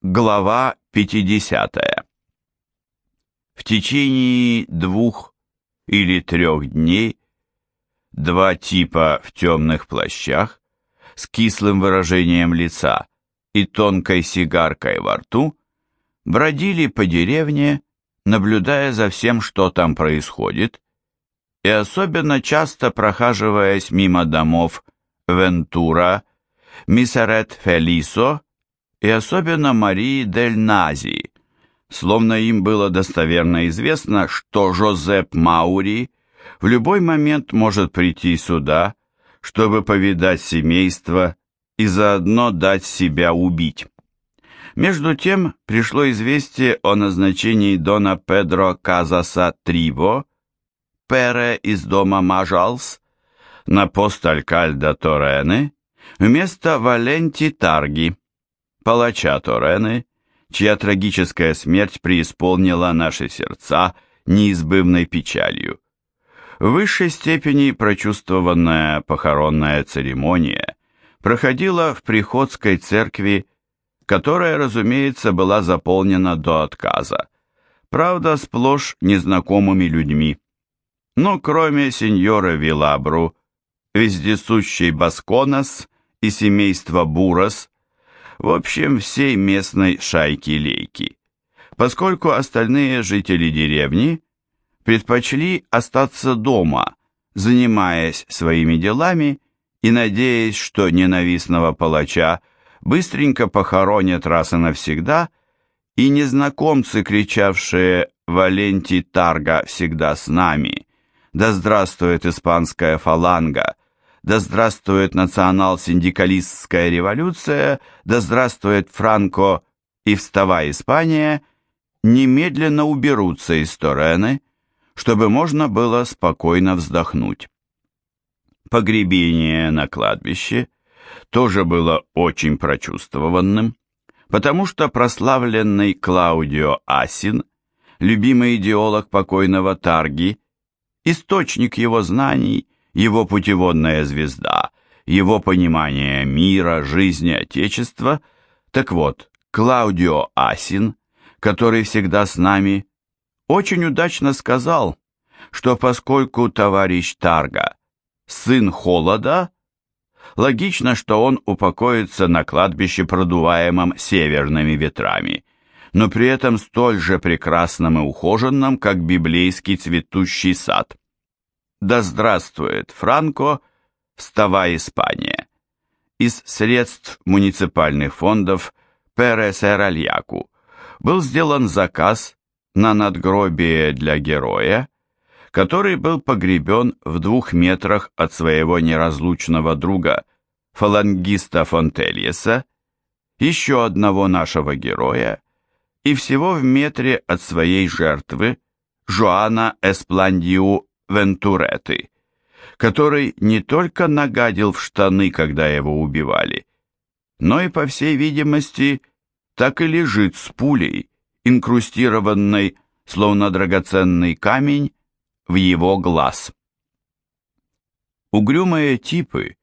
Глава 50. В течение двух или трех дней два типа в темных плащах с кислым выражением лица и тонкой сигаркой во рту бродили по деревне, наблюдая за всем, что там происходит, и особенно часто прохаживаясь мимо домов Вентура, Миссерет Фелисо и особенно Марии Дель Нази, словно им было достоверно известно, что Жозеп Маури в любой момент может прийти сюда, чтобы повидать семейство и заодно дать себя убить. Между тем пришло известие о назначении Дона Педро Казаса Триво, Пере из дома Мажалс, на пост Алькальда Торены вместо Валенти Тарги палача Торены, чья трагическая смерть преисполнила наши сердца неизбывной печалью. В высшей степени прочувствованная похоронная церемония проходила в приходской церкви, которая, разумеется, была заполнена до отказа, правда, сплошь незнакомыми людьми. Но кроме сеньора Вилабру, вездесущей Басконос и семейства Бурос, в общем, всей местной шайки-лейки, поскольку остальные жители деревни предпочли остаться дома, занимаясь своими делами и надеясь, что ненавистного палача быстренько похоронят раз и навсегда, и незнакомцы, кричавшие «Валенти Тарга всегда с нами», «Да здравствует испанская фаланга», да здравствует национал-синдикалистская революция, да здравствует Франко и вставай Испания, немедленно уберутся из Торены, чтобы можно было спокойно вздохнуть. Погребение на кладбище тоже было очень прочувствованным, потому что прославленный Клаудио Асин, любимый идеолог покойного Тарги, источник его знаний – его путеводная звезда, его понимание мира, жизни, Отечества. Так вот, Клаудио Асин, который всегда с нами, очень удачно сказал, что поскольку товарищ Тарга – сын холода, логично, что он упокоится на кладбище, продуваемом северными ветрами, но при этом столь же прекрасном и ухоженном, как библейский цветущий сад. Да здравствует Франко, вставай Испания. Из средств муниципальных фондов Пересеральяку был сделан заказ на надгробие для героя, который был погребен в двух метрах от своего неразлучного друга, фалангиста Фонтельеса, еще одного нашего героя и всего в метре от своей жертвы, Жоана Эспландиу Вентуреты, который не только нагадил в штаны, когда его убивали, но и, по всей видимости, так и лежит с пулей, инкрустированной, словно драгоценный камень, в его глаз. Угрюмые типы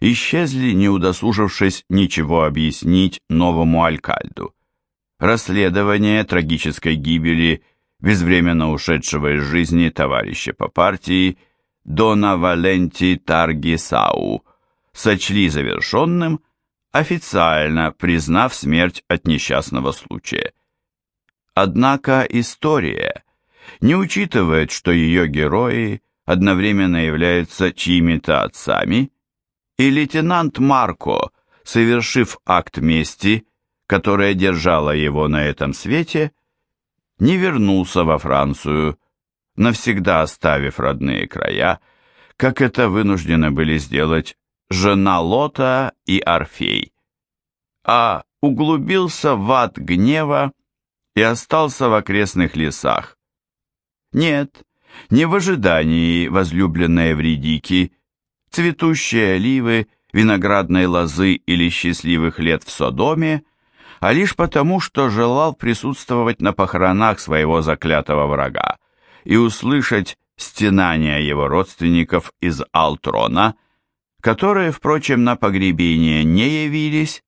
исчезли, не удосужившись ничего объяснить новому алькальду. Расследование трагической гибели – безвременно ушедшего из жизни товарища по партии Дона Валенти Таргисау, сочли завершенным, официально признав смерть от несчастного случая. Однако история не учитывает, что ее герои одновременно являются чьими-то отцами, и лейтенант Марко, совершив акт мести, которая держала его на этом свете, не вернулся во Францию, навсегда оставив родные края, как это вынуждены были сделать жена Лота и Орфей, а углубился в ад гнева и остался в окрестных лесах. Нет, не в ожидании возлюбленной Эвредики, цветущие оливы, виноградной лозы или счастливых лет в Содоме, а лишь потому, что желал присутствовать на похоронах своего заклятого врага и услышать стенания его родственников из Алтрона, которые, впрочем, на погребение не явились,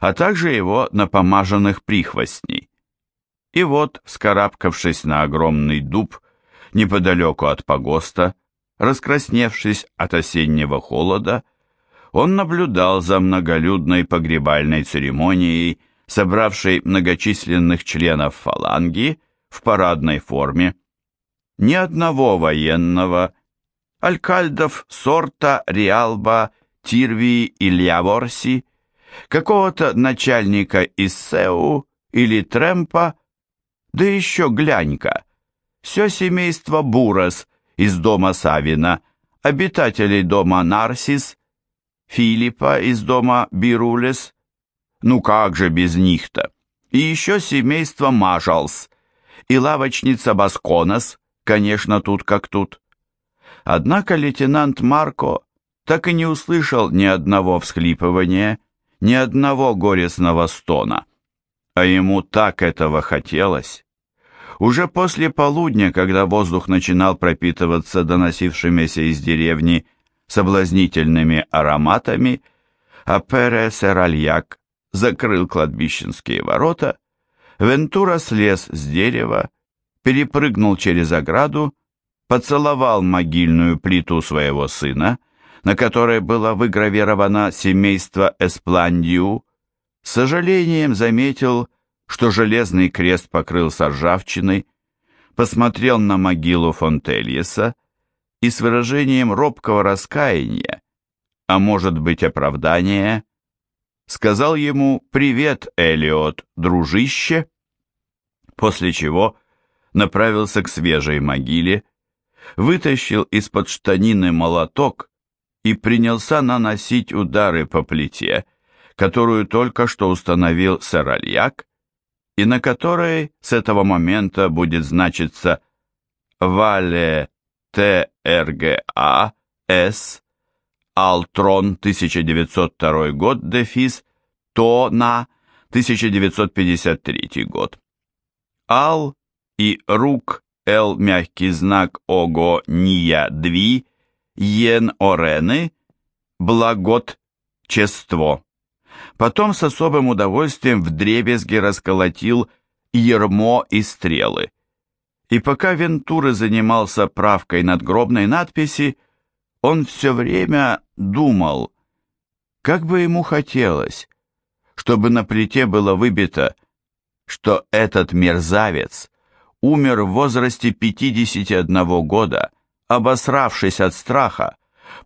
а также его напомаженных прихвостней. И вот, вскарабкавшись на огромный дуб неподалеку от погоста, раскрасневшись от осеннего холода, он наблюдал за многолюдной погребальной церемонией, собравшей многочисленных членов фаланги в парадной форме. Ни одного военного, алькальдов сорта Риалба, Тирвии и Льяворси, какого-то начальника из Сеу или Тремпа, да еще глянька, все семейство Бурас из дома Савина, обитателей дома Нарсис, Филиппа из дома Бирулес, ну как же без них-то, и еще семейство Мажалс, и лавочница Басконос, конечно, тут как тут. Однако лейтенант Марко так и не услышал ни одного всхлипывания, ни одного горестного стона. А ему так этого хотелось. Уже после полудня, когда воздух начинал пропитываться доносившимися из деревни соблазнительными ароматами, а Пере Серальяк закрыл кладбищенские ворота, Вентура слез с дерева, перепрыгнул через ограду, поцеловал могильную плиту своего сына — на которой было выгравировано семейство Эспландиу, с сожалением заметил, что железный крест покрылся ржавчиной, посмотрел на могилу Фонтельеса и с выражением робкого раскаяния, а может быть оправдания, сказал ему «Привет, Элиот, дружище», после чего направился к свежей могиле, вытащил из-под штанины молоток и принялся наносить удары по плите, которую только что установил сэр Альяк, и на которой с этого момента будет значиться «Вале ТРГА С Алтрон 1902 год дефис То на 1953 год». Ал и Рук Л мягкий знак Ого Ния Дви Йен Орены, благот чество. Потом с особым удовольствием вдребезги расколотил ермо и стрелы. И пока Вентура занимался правкой надгробной надписи, он все время думал, как бы ему хотелось, чтобы на плите было выбито, что этот мерзавец умер в возрасте 51 года, обосравшись от страха,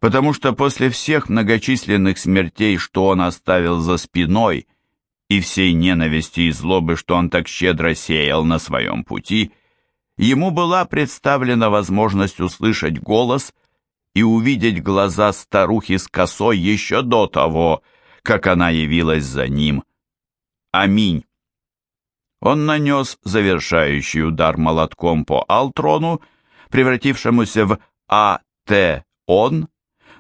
потому что после всех многочисленных смертей, что он оставил за спиной, и всей ненависти и злобы, что он так щедро сеял на своем пути, ему была представлена возможность услышать голос и увидеть глаза старухи с косой еще до того, как она явилась за ним. Аминь. Он нанес завершающий удар молотком по Алтрону, превратившемуся в А.Т.Он,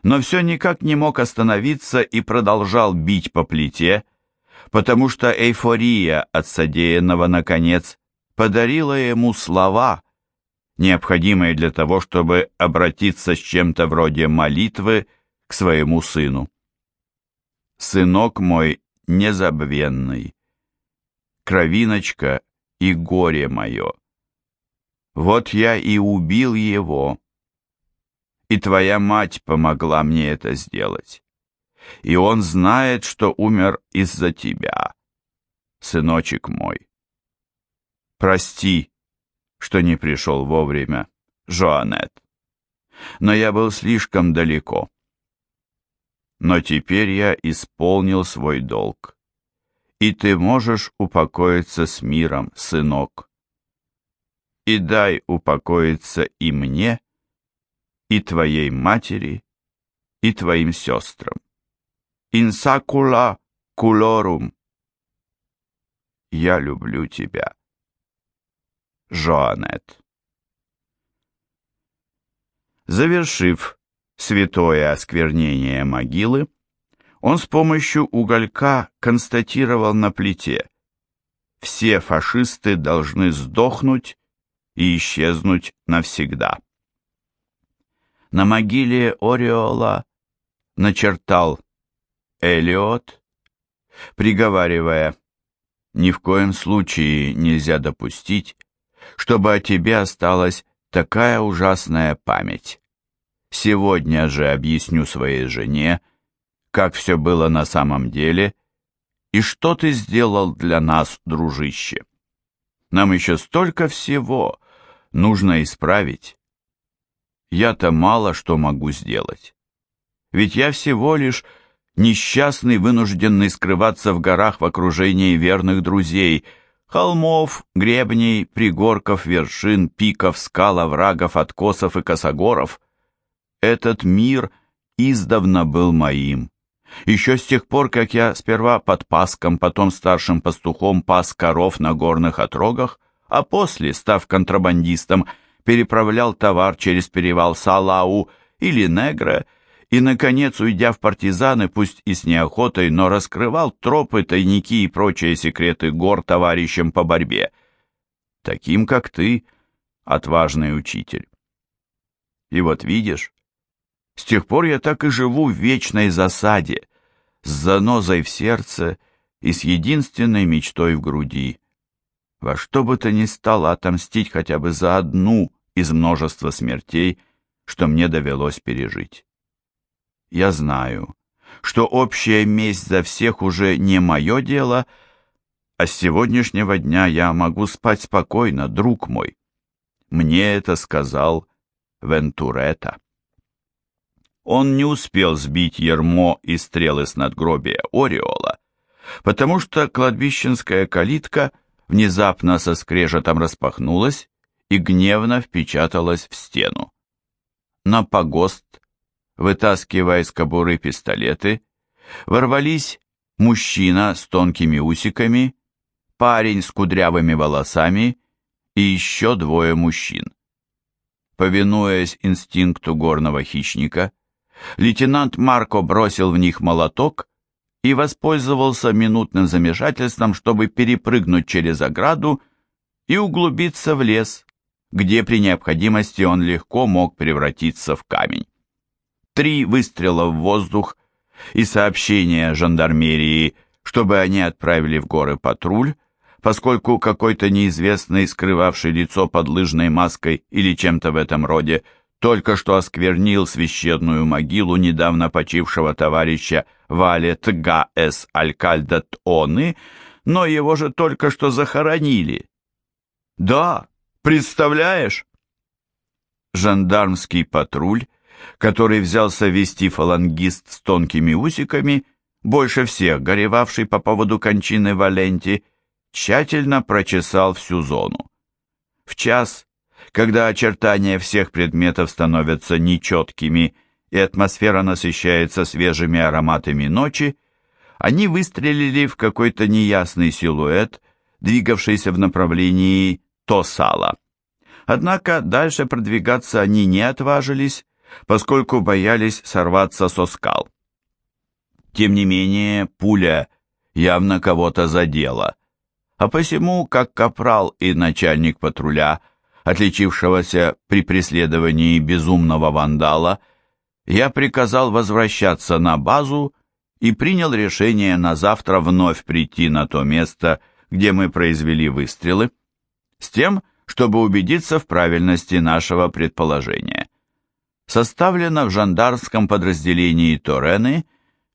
но все никак не мог остановиться и продолжал бить по плите, потому что эйфория от содеянного, наконец, подарила ему слова, необходимые для того, чтобы обратиться с чем-то вроде молитвы к своему сыну. «Сынок мой незабвенный, кровиночка и горе мое, вот я и убил его. И твоя мать помогла мне это сделать. И он знает, что умер из-за тебя, сыночек мой. Прости, что не пришел вовремя, Жоанет. Но я был слишком далеко. Но теперь я исполнил свой долг. И ты можешь упокоиться с миром, сынок и дай упокоиться и мне, и твоей матери, и твоим сестрам. Инсакула кулорум. Я люблю тебя. Жоанет. Завершив святое осквернение могилы, он с помощью уголька констатировал на плите «Все фашисты должны сдохнуть и исчезнуть навсегда. На могиле Ореола начертал Элиот, приговаривая, «Ни в коем случае нельзя допустить, чтобы о тебе осталась такая ужасная память. Сегодня же объясню своей жене, как все было на самом деле и что ты сделал для нас, дружище. Нам еще столько всего нужно исправить. Я-то мало что могу сделать. Ведь я всего лишь несчастный, вынужденный скрываться в горах в окружении верных друзей, холмов, гребней, пригорков, вершин, пиков, скал, оврагов, откосов и косогоров. Этот мир издавна был моим. Еще с тех пор, как я сперва под паском, потом старшим пастухом пас коров на горных отрогах, а после, став контрабандистом, переправлял товар через перевал Салау или Негре и, наконец, уйдя в партизаны, пусть и с неохотой, но раскрывал тропы, тайники и прочие секреты гор товарищам по борьбе. Таким, как ты, отважный учитель. И вот видишь, с тех пор я так и живу в вечной засаде, с занозой в сердце и с единственной мечтой в груди. Во что бы то ни стало отомстить хотя бы за одну из множества смертей, что мне довелось пережить. Я знаю, что общая месть за всех уже не мое дело, а с сегодняшнего дня я могу спать спокойно, друг мой. Мне это сказал Вентуретта. Он не успел сбить ермо и стрелы с надгробия Ореола, потому что кладбищенская калитка внезапно со скрежетом распахнулась и гневно впечаталась в стену. На погост вытаскивая из кобуры пистолеты, ворвались мужчина с тонкими усиками, парень с кудрявыми волосами и еще двое мужчин. Повинуясь инстинкту горного хищника, лейтенант Марко бросил в них молоток и воспользовался минутным замешательством, чтобы перепрыгнуть через ограду и углубиться в лес, где при необходимости он легко мог превратиться в камень три выстрела в воздух и сообщение жандармерии, чтобы они отправили в горы патруль, поскольку какой-то неизвестный, скрывавший лицо под лыжной маской или чем-то в этом роде, только что осквернил священную могилу недавно почившего товарища Валет Га.С. Алькальдат Оны, но его же только что захоронили. Да, представляешь? Жандармский патруль который взялся вести фалангист с тонкими усиками, больше всех горевавший по поводу кончины Валенти, тщательно прочесал всю зону. В час, когда очертания всех предметов становятся нечеткими и атмосфера насыщается свежими ароматами ночи, они выстрелили в какой-то неясный силуэт, двигавшийся в направлении Тосала. Однако дальше продвигаться они не отважились, поскольку боялись сорваться со скал. Тем не менее, пуля явно кого-то задела, а посему, как капрал и начальник патруля, отличившегося при преследовании безумного вандала, я приказал возвращаться на базу и принял решение на завтра вновь прийти на то место, где мы произвели выстрелы, с тем, чтобы убедиться в правильности нашего предположения составлена в жандармском подразделении Торены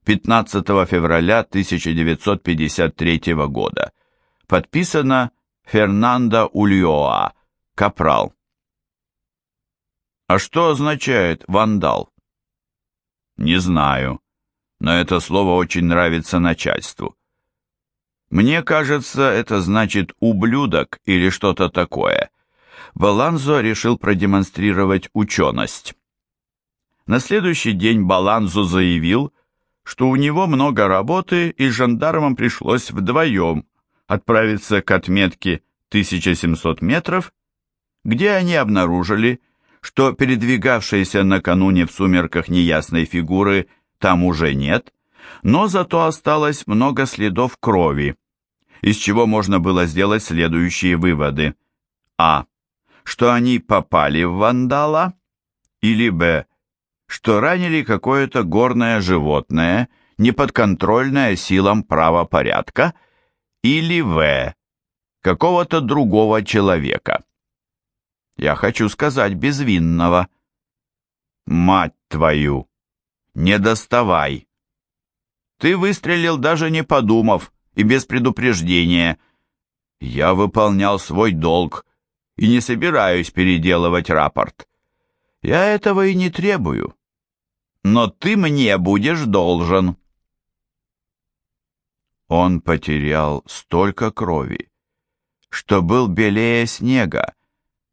15 февраля 1953 года. Подписано Фернандо Ульоа, капрал. А что означает вандал? Не знаю, но это слово очень нравится начальству. Мне кажется, это значит ублюдок или что-то такое. Баланзо решил продемонстрировать ученость. На следующий день Баланзу заявил, что у него много работы и жандармам пришлось вдвоем отправиться к отметке 1700 метров, где они обнаружили, что передвигавшейся накануне в сумерках неясной фигуры там уже нет, но зато осталось много следов крови, из чего можно было сделать следующие выводы. А. Что они попали в вандала, или Б что ранили какое-то горное животное, неподконтрольная силам правопорядка, или В. какого-то другого человека. Я хочу сказать безвинного. Мать твою! Не доставай! Ты выстрелил даже не подумав и без предупреждения. Я выполнял свой долг и не собираюсь переделывать рапорт. Я этого и не требую. Но ты мне будешь должен. Он потерял столько крови, что был белее снега,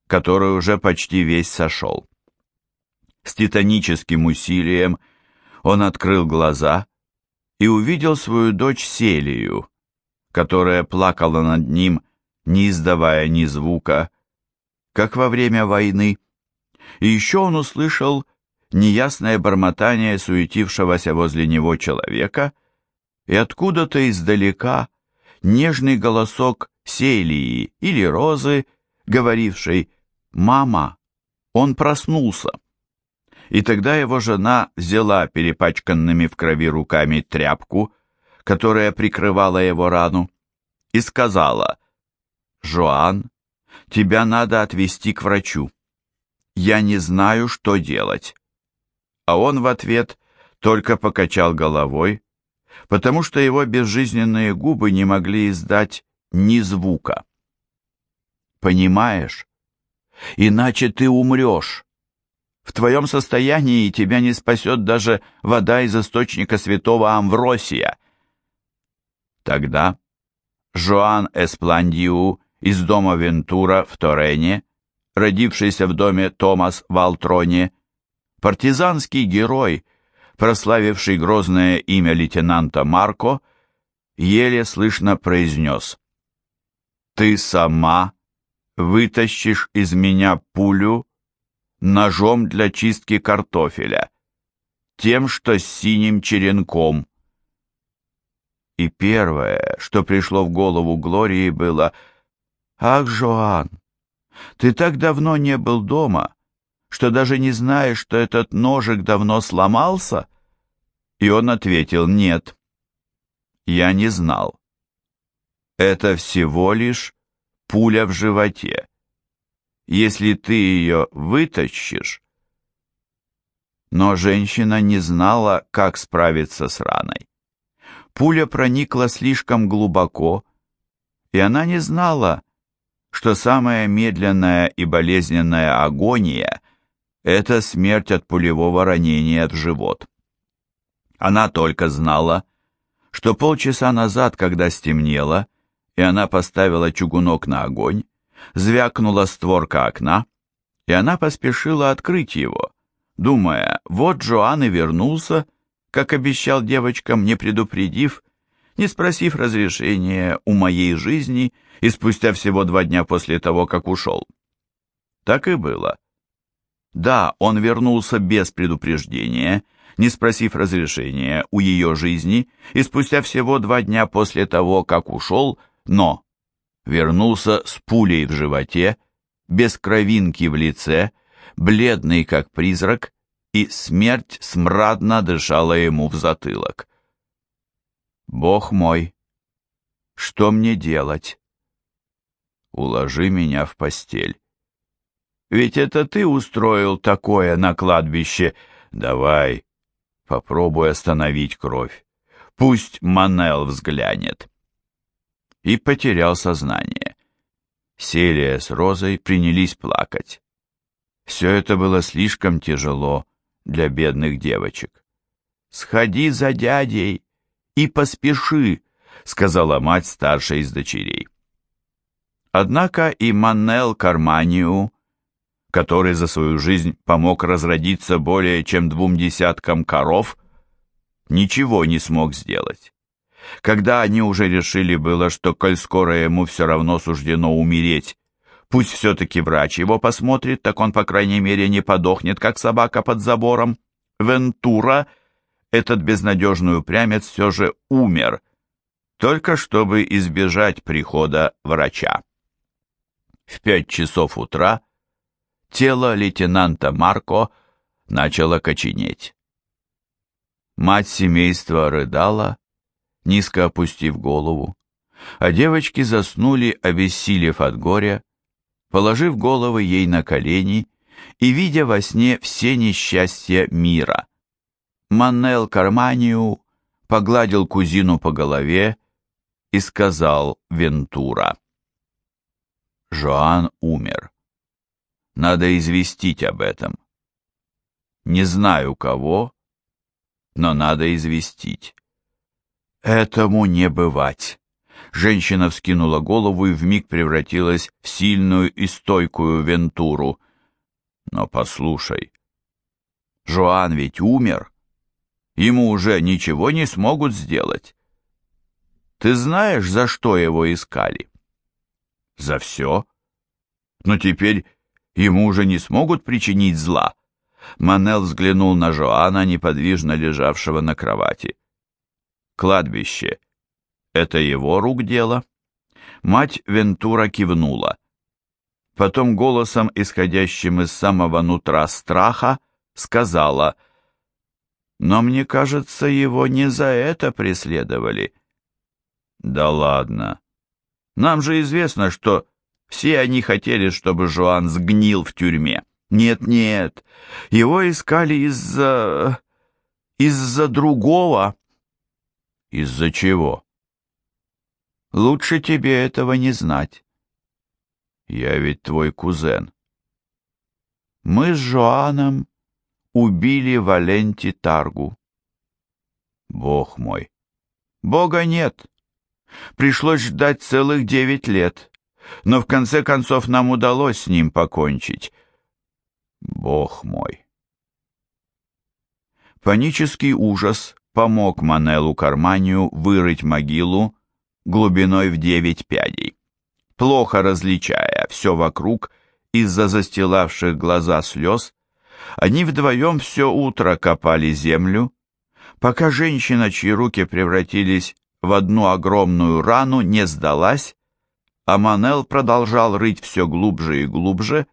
который уже почти весь сошел. С титаническим усилием он открыл глаза и увидел свою дочь Селию, которая плакала над ним, не издавая ни звука, как во время войны. И еще он услышал неясное бормотание суетившегося возле него человека, и откуда-то издалека нежный голосок Селии или Розы, говорившей «Мама, он проснулся» и тогда его жена взяла перепачканными в крови руками тряпку, которая прикрывала его рану, и сказала, «Жоан, тебя надо отвезти к врачу. Я не знаю, что делать». А он в ответ только покачал головой, потому что его безжизненные губы не могли издать ни звука. «Понимаешь? Иначе ты умрешь». В твоем состоянии тебя не спасет даже вода из источника святого Амвросия. Тогда Жоан Эспландиу из дома Вентура в Торене, родившийся в доме Томас в Алтроне, партизанский герой, прославивший грозное имя лейтенанта Марко, еле слышно произнес «Ты сама вытащишь из меня пулю, ножом для чистки картофеля, тем, что с синим черенком. И первое, что пришло в голову Глории, было «Ах, Жоан, ты так давно не был дома, что даже не знаешь, что этот ножик давно сломался?» И он ответил «Нет, я не знал. Это всего лишь пуля в животе если ты ее вытащишь. Но женщина не знала, как справиться с раной. Пуля проникла слишком глубоко, и она не знала, что самая медленная и болезненная агония – это смерть от пулевого ранения в живот. Она только знала, что полчаса назад, когда стемнело, и она поставила чугунок на огонь, звякнула створка окна, и она поспешила открыть его, думая, вот Джоан и вернулся, как обещал девочкам, не предупредив, не спросив разрешения у моей жизни и спустя всего два дня после того, как ушел. Так и было. Да, он вернулся без предупреждения, не спросив разрешения у ее жизни, и спустя всего два дня после того, как ушел, но вернулся с пулей в животе, без кровинки в лице, бледный как призрак, и смерть смрадно дышала ему в затылок. «Бог мой, что мне делать?» «Уложи меня в постель». «Ведь это ты устроил такое на кладбище. Давай, попробуй остановить кровь. Пусть Манел взглянет» и потерял сознание. Селия с Розой принялись плакать. Все это было слишком тяжело для бедных девочек. «Сходи за дядей и поспеши», — сказала мать старшей из дочерей. Однако и Маннел Карманиу, который за свою жизнь помог разродиться более чем двум десяткам коров, ничего не смог сделать. Когда они уже решили было, что, коль скоро ему все равно суждено умереть, пусть все-таки врач его посмотрит, так он, по крайней мере, не подохнет, как собака под забором. Вентура, этот безнадежный упрямец, все же умер, только чтобы избежать прихода врача. В пять часов утра тело лейтенанта Марко начало коченеть. Мать семейства рыдала, низко опустив голову, а девочки заснули, обессилев от горя, положив головы ей на колени и видя во сне все несчастья мира. Маннел Карманиу погладил кузину по голове и сказал Вентура. Жоан умер. Надо известить об этом. Не знаю кого, но надо известить. Этому не бывать. Женщина вскинула голову и вмиг превратилась в сильную и стойкую Вентуру. Но послушай, Жоан ведь умер. Ему уже ничего не смогут сделать. Ты знаешь, за что его искали? За все. Но теперь ему уже не смогут причинить зла. Манел взглянул на Жоана, неподвижно лежавшего на кровати. «Кладбище. Это его рук дело?» Мать Вентура кивнула. Потом голосом, исходящим из самого нутра страха, сказала, «Но мне кажется, его не за это преследовали». «Да ладно. Нам же известно, что все они хотели, чтобы Жоан сгнил в тюрьме». Нет-нет, его искали из-за... из-за другого. Из-за чего? Лучше тебе этого не знать. Я ведь твой кузен. Мы с Жоаном убили Валенти Таргу. Бог мой! Бога нет. Пришлось ждать целых девять лет, но в конце концов нам удалось с ним покончить. Бог мой! Панический ужас помог Манелу Карманию вырыть могилу глубиной в девять пядей. Плохо различая все вокруг из-за застилавших глаза слез, они вдвоем все утро копали землю, пока женщина, чьи руки превратились в одну огромную рану, не сдалась, а Манел продолжал рыть все глубже и глубже,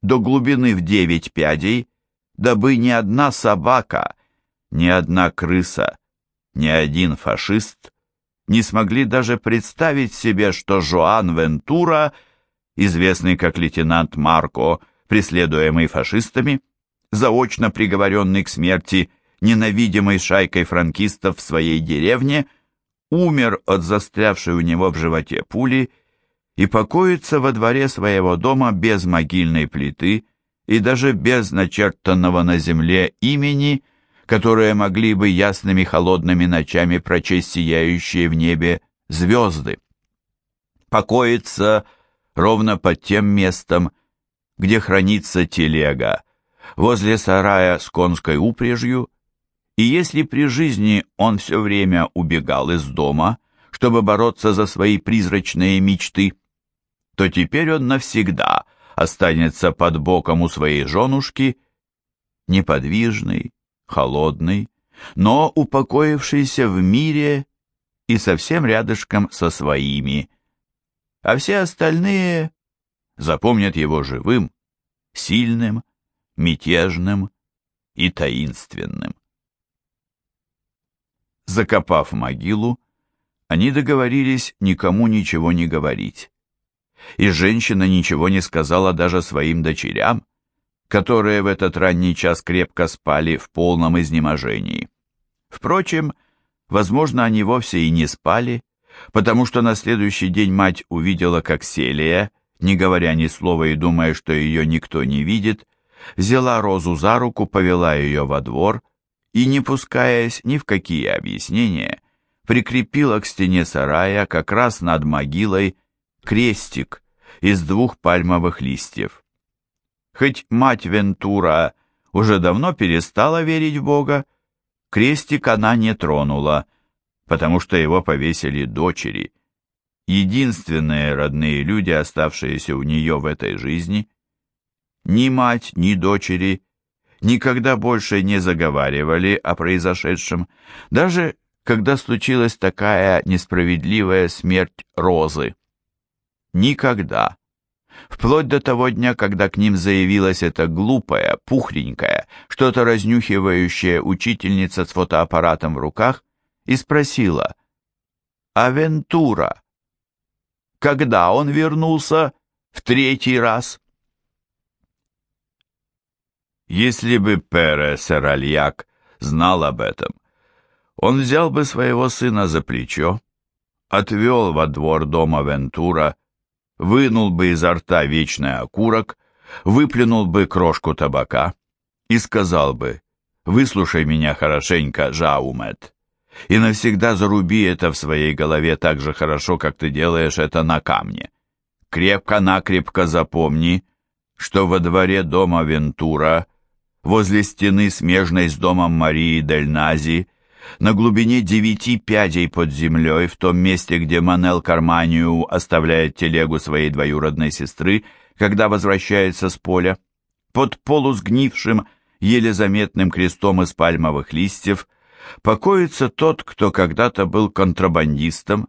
до глубины в девять пядей, дабы ни одна собака, ни одна крыса, ни один фашист не смогли даже представить себе, что Жоан Вентура, известный как лейтенант Марко, преследуемый фашистами, заочно приговоренный к смерти ненавидимой шайкой франкистов в своей деревне, умер от застрявшей у него в животе пули и покоится во дворе своего дома без могильной плиты и даже без начертанного на земле имени, которое могли бы ясными холодными ночами прочесть сияющие в небе звезды. Покоится ровно под тем местом, где хранится телега, возле сарая с конской упряжью, и если при жизни он все время убегал из дома, чтобы бороться за свои призрачные мечты, то теперь он навсегда останется под боком у своей женушки, неподвижный, холодный, но упокоившийся в мире и совсем рядышком со своими, а все остальные запомнят его живым, сильным, мятежным и таинственным. Закопав могилу, они договорились никому ничего не говорить и женщина ничего не сказала даже своим дочерям, которые в этот ранний час крепко спали в полном изнеможении. Впрочем, возможно, они вовсе и не спали, потому что на следующий день мать увидела, как Селия, не говоря ни слова и думая, что ее никто не видит, взяла Розу за руку, повела ее во двор и, не пускаясь ни в какие объяснения, прикрепила к стене сарая как раз над могилой крестик из двух пальмовых листьев. Хоть мать Вентура уже давно перестала верить в Бога, крестик она не тронула, потому что его повесили дочери, единственные родные люди, оставшиеся у нее в этой жизни. Ни мать, ни дочери никогда больше не заговаривали о произошедшем, даже когда случилась такая несправедливая смерть Розы. Никогда, вплоть до того дня, когда к ним заявилась эта глупая, пухленькая, что-то разнюхивающая учительница с фотоаппаратом в руках и спросила «Авентура, когда он вернулся в третий Если бы Пере Серальяк знал об этом, он взял бы своего сына за плечо, отвел во двор дома Вентура, вынул бы изо рта вечный окурок, выплюнул бы крошку табака и сказал бы «Выслушай меня хорошенько, Жаумет, и навсегда заруби это в своей голове так же хорошо, как ты делаешь это на камне. Крепко-накрепко запомни, что во дворе дома Вентура, возле стены, смежной с домом Марии Дель Нази, на глубине девяти пядей под землей, в том месте, где Манел Карманию оставляет телегу своей двоюродной сестры, когда возвращается с поля, под полусгнившим, еле заметным крестом из пальмовых листьев, покоится тот, кто когда-то был контрабандистом,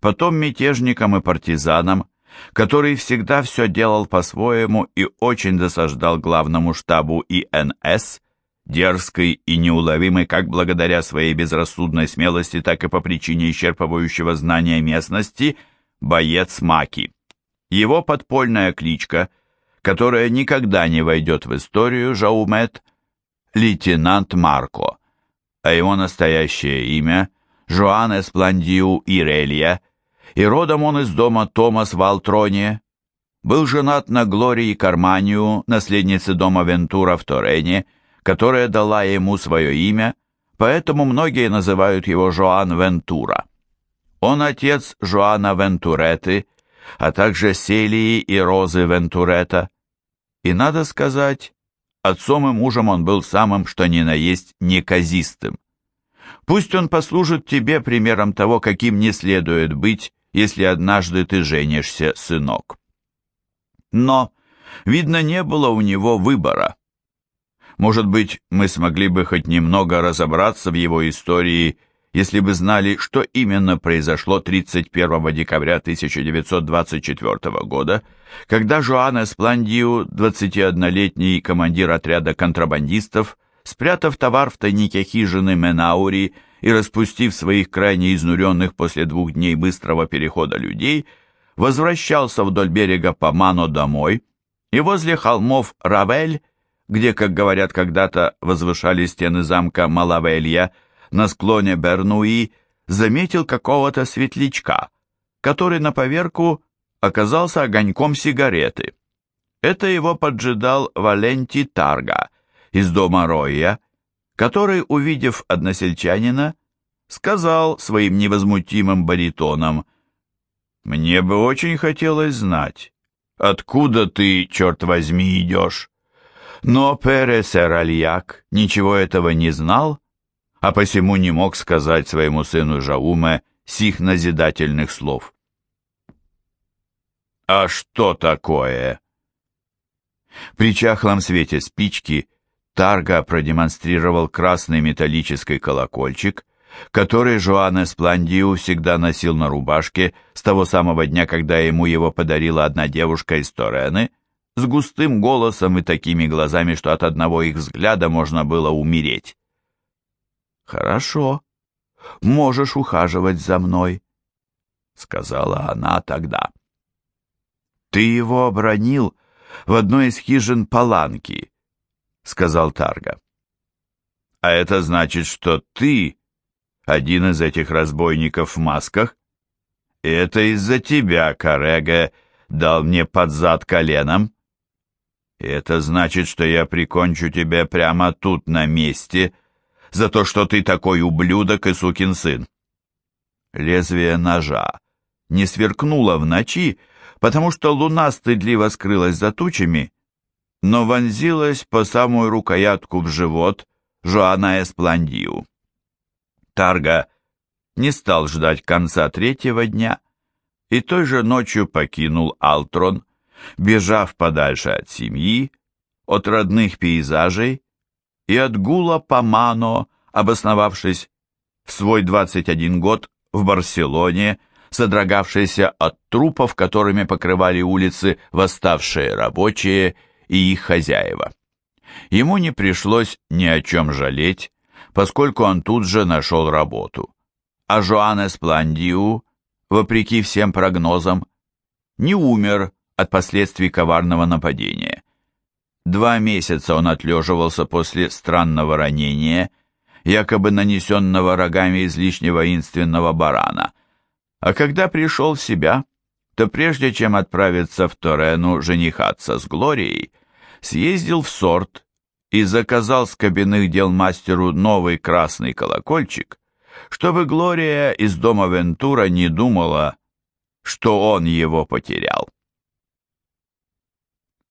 потом мятежником и партизаном, который всегда все делал по-своему и очень досаждал главному штабу ИНС, дерзкой и неуловимой как благодаря своей безрассудной смелости, так и по причине исчерпывающего знания местности, боец Маки. Его подпольная кличка, которая никогда не войдет в историю Жаумет, лейтенант Марко, а его настоящее имя – Жоан Эспландиу Ирелия, и родом он из дома Томас Валтроне, был женат на Глории Карманию, наследнице дома Вентура в Торене, которая дала ему свое имя, поэтому многие называют его Жоан Вентура. Он отец Жоана Вентуреты, а также Селии и Розы Вентурета. И надо сказать, отцом и мужем он был самым, что ни на есть, неказистым. Пусть он послужит тебе примером того, каким не следует быть, если однажды ты женишься, сынок. Но, видно, не было у него выбора. Может быть, мы смогли бы хоть немного разобраться в его истории, если бы знали, что именно произошло 31 декабря 1924 года, когда Жоан Эспландиу, 21-летний командир отряда контрабандистов, спрятав товар в тайнике хижины Менаури и распустив своих крайне изнуренных после двух дней быстрого перехода людей, возвращался вдоль берега Памано домой, и возле холмов Равель, где, как говорят когда-то, возвышались стены замка Малавелья, на склоне Бернуи, заметил какого-то светлячка, который на поверку оказался огоньком сигареты. Это его поджидал Валенти Тарга из дома Роя, который, увидев односельчанина, сказал своим невозмутимым баритоном, «Мне бы очень хотелось знать, откуда ты, черт возьми, идешь?» Но Перес Эральяк ничего этого не знал, а посему не мог сказать своему сыну Жауме сих назидательных слов. «А что такое?» При чахлом свете спички Тарга продемонстрировал красный металлический колокольчик, который Жуан Эспландиу всегда носил на рубашке с того самого дня, когда ему его подарила одна девушка из Торены, с густым голосом и такими глазами, что от одного их взгляда можно было умереть. «Хорошо, можешь ухаживать за мной», — сказала она тогда. «Ты его обронил в одной из хижин Паланки», сказал Тарга. А это значит, что ты один из этих разбойников в масках? И это из-за тебя Карега дал мне под зад коленом? Это значит, что я прикончу тебя прямо тут на месте за то, что ты такой ублюдок и сукин сын. Лезвие ножа не сверкнуло в ночи, потому что луна стыдливо скрылась за тучами, но вонзилась по самую рукоятку в живот Жоана Эспландиу. Тарга не стал ждать конца третьего дня и той же ночью покинул Алтрон, бежав подальше от семьи, от родных пейзажей и от гула по Мано, обосновавшись в свой 21 год в Барселоне, содрогавшийся от трупов, которыми покрывали улицы восставшие рабочие и их хозяева. Ему не пришлось ни о чем жалеть, поскольку он тут же нашел работу. А Жоаннес Пландиу, вопреки всем прогнозам, не умер от последствий коварного нападения. Два месяца он отлеживался после странного ранения, якобы нанесенного рогами излишне воинственного барана, а когда пришел в себя, то прежде чем отправиться в Торену женихаться с Глорией, съездил в сорт и заказал с кабинных дел мастеру новый красный колокольчик, чтобы Глория из дома Вентура не думала, что он его потерял.